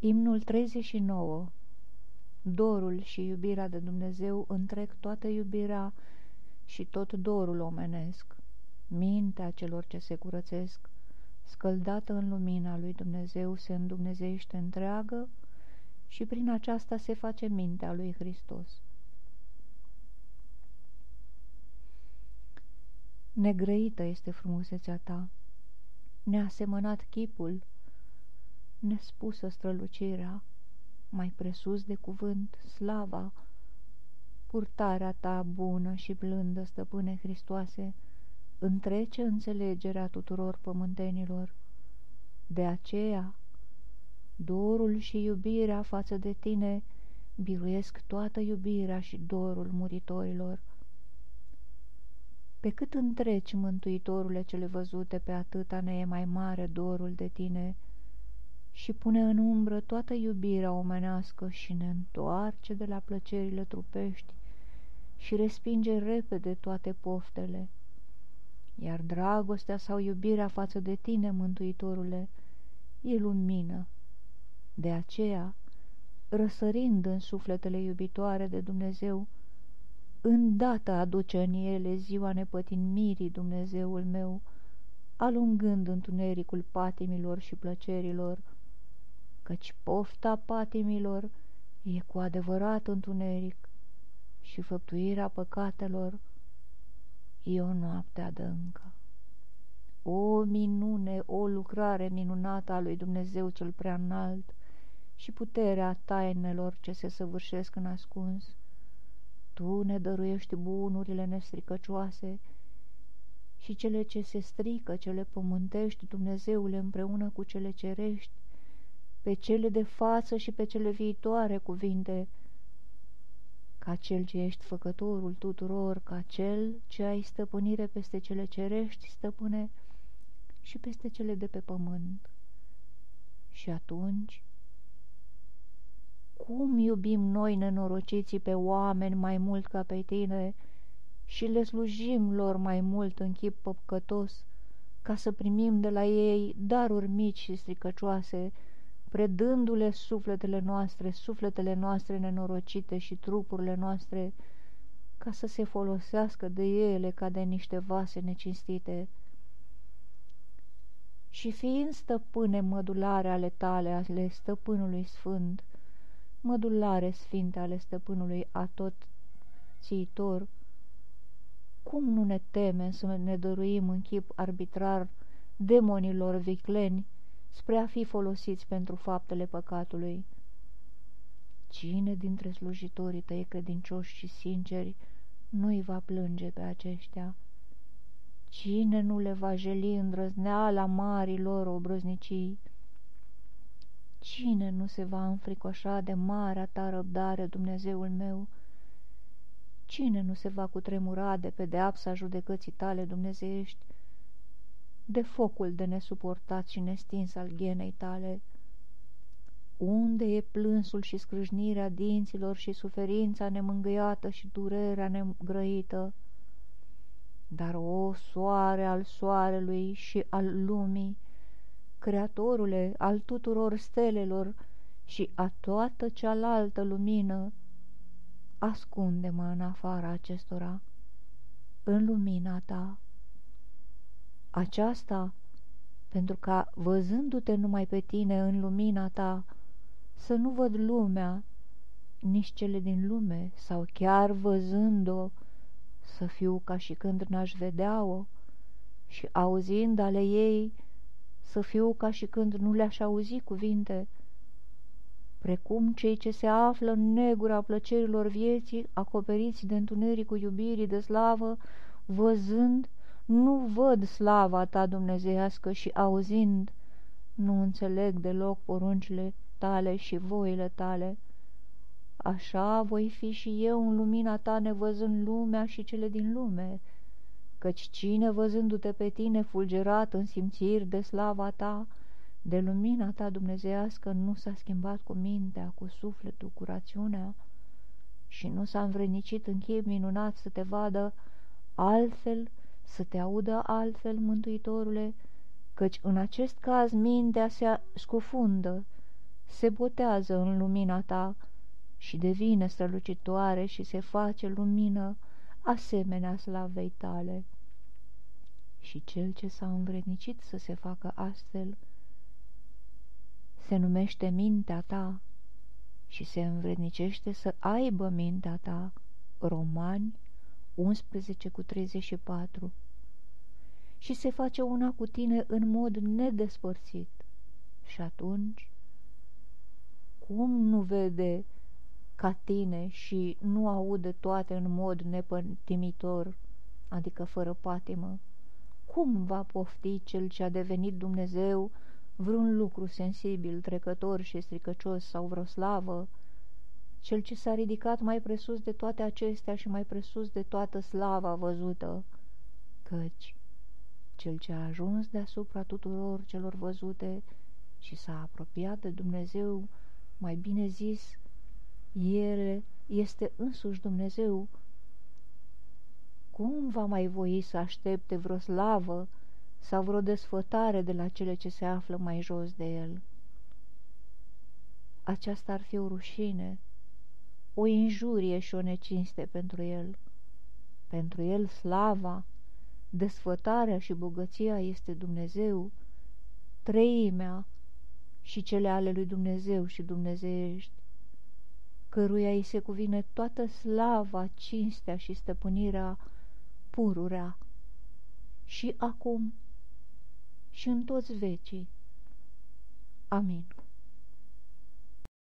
Imnul 39 Dorul și iubirea de Dumnezeu întrec toată iubirea și tot dorul omenesc. Mintea celor ce se curățesc, scăldată în lumina lui Dumnezeu, se îndumnezește întreagă și prin aceasta se face mintea lui Hristos. Negrăită este frumusețea ta, neasemănat chipul, nespusă strălucirea, mai presus de cuvânt, slava, purtarea ta bună și blândă, stăpâne Hristoase, întrece înțelegerea tuturor pământenilor. De aceea, dorul și iubirea față de tine biruiesc toată iubirea și dorul muritorilor. Pe cât întreci, Mântuitorule, cele văzute, pe atâta ne e mai mare dorul de tine și pune în umbră toată iubirea omenească și ne întoarce de la plăcerile trupești și respinge repede toate poftele. Iar dragostea sau iubirea față de tine, Mântuitorule, e lumină. De aceea, răsărind în sufletele iubitoare de Dumnezeu, îndată aduce în ele ziua nepătimirii Dumnezeul meu, alungând întunericul patimilor și plăcerilor, căci pofta patimilor e cu adevărat întuneric și făptuirea păcatelor e o noapte adâncă. O minune, o lucrare minunată a lui Dumnezeu cel prea înalt și puterea tainelor ce se săvârșesc în ascuns, tu ne dăruiești bunurile nestricăcioase și cele ce se strică, cele pământești, Dumnezeule, împreună cu cele cerești, pe cele de față și pe cele viitoare cuvinte, ca cel ce ești făcătorul tuturor, ca cel ce ai stăpânire peste cele cerești, stăpâne, și peste cele de pe pământ. Și atunci cum iubim noi nenorociții pe oameni mai mult ca pe tine și le slujim lor mai mult în chip păcătos, ca să primim de la ei daruri mici și stricăcioase, predându-le sufletele noastre, sufletele noastre nenorocite și trupurile noastre, ca să se folosească de ele ca de niște vase necinstite. Și fiind stăpâne mădulare ale tale, ale stăpânului sfânt, mădulare sfinte ale stăpânului atot țiitor, cum nu ne temem să ne dăruim în chip arbitrar demonilor vicleni spre a fi folosiți pentru faptele păcatului? Cine dintre slujitorii tăi credincioși și sinceri nu-i va plânge pe aceștia? Cine nu le va jeli îndrăzneala marilor obrăznicii? Cine nu se va înfricoșa de marea ta răbdare, Dumnezeul meu? Cine nu se va cutremura de pedeapsa judecății tale dumnezeiești, de focul de nesuportat și nestins al ghenei tale? Unde e plânsul și scrâșnirea dinților și suferința nemângâiată și durerea negrăită? Dar o soare al soarelui și al lumii, Creatorule al tuturor stelelor și a toată cealaltă lumină, ascunde-mă în afara acestora, în lumina ta. Aceasta, pentru ca, văzându-te numai pe tine în lumina ta, să nu văd lumea, nici cele din lume, sau chiar văzând-o, să fiu ca și când n-aș vedea-o, și auzind ale ei, să fiu ca și când nu le-aș auzi cuvinte, precum cei ce se află în negura plăcerilor vieții, acoperiți de întunericul iubirii de slavă, văzând, nu văd slava ta dumnezeiască și auzind, nu înțeleg deloc poruncile tale și voile tale. Așa voi fi și eu în lumina ta nevăzând lumea și cele din lume, căci cine văzându-te pe tine fulgerat în simțiri de slava ta, de lumina ta dumnezeiască, nu s-a schimbat cu mintea, cu sufletul, cu rațiunea și nu s-a învrednicit în chip minunat să te vadă altfel, să te audă altfel, Mântuitorule, căci în acest caz mintea se scufundă, se botează în lumina ta și devine strălucitoare și se face lumină asemenea slavei tale. Și cel ce s-a învrednicit să se facă astfel, se numește mintea ta și se învrednicește să aibă mintea ta. Romani 11 cu 34 Și se face una cu tine în mod nedespărțit. Și atunci, cum nu vede ca tine și nu aude toate în mod nepătimitor, adică fără patimă? Cum va pofti cel ce a devenit Dumnezeu vreun lucru sensibil, trecător și stricăcios sau vreo slavă, cel ce s-a ridicat mai presus de toate acestea și mai presus de toată slava văzută, căci cel ce a ajuns deasupra tuturor celor văzute și s-a apropiat de Dumnezeu, mai bine zis, El este însuși Dumnezeu. Cum va mai voi să aștepte vreo slavă sau vreo desfătare de la cele ce se află mai jos de el. Aceasta ar fi o rușine, o injurie și o necinste pentru el. Pentru el slava, desfătarea și bogăția este Dumnezeu, treimea și cele ale lui Dumnezeu și dumnezeiești, căruia îi se cuvine toată slava, cinstea și stăpânirea pururea. Și acum și în toți vecii. Amin.